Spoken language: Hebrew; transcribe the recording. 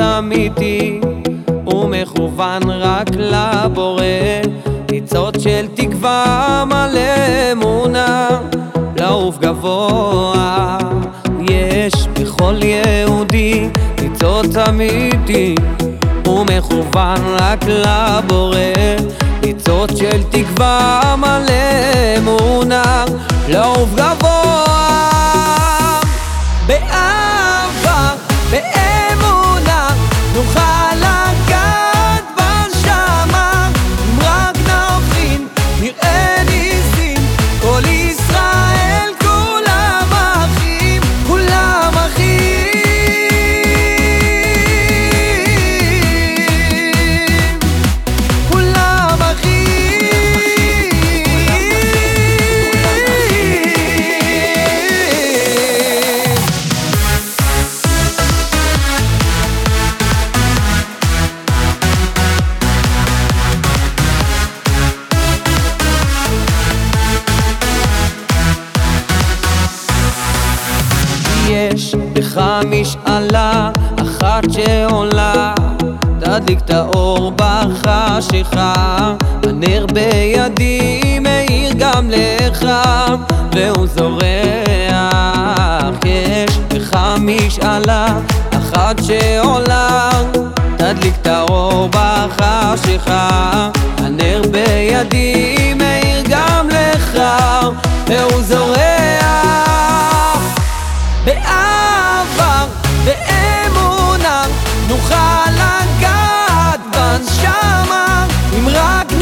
אמיתי ומכוון רק לבורא. ניצוץ של תקווה מלא אמונה לעוף גבוה יש בכל יהודי. ניצוץ אמיתי ומכוון רק לבורא. ניצוץ של תקווה מלא אמונה לעוף גבוה יש בך משאלה אחת שעולה. תדליק את האור בחשיכה. הנר בידי מאיר גם לך והוא זורח. יש בך משאלה אחת שעולה. תדליק את האור בחשיכה. הנר בידי מאיר גם לך והוא זורח לגעת בנשמה אם רק